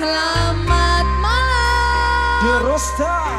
Selamat malam. Di Rosta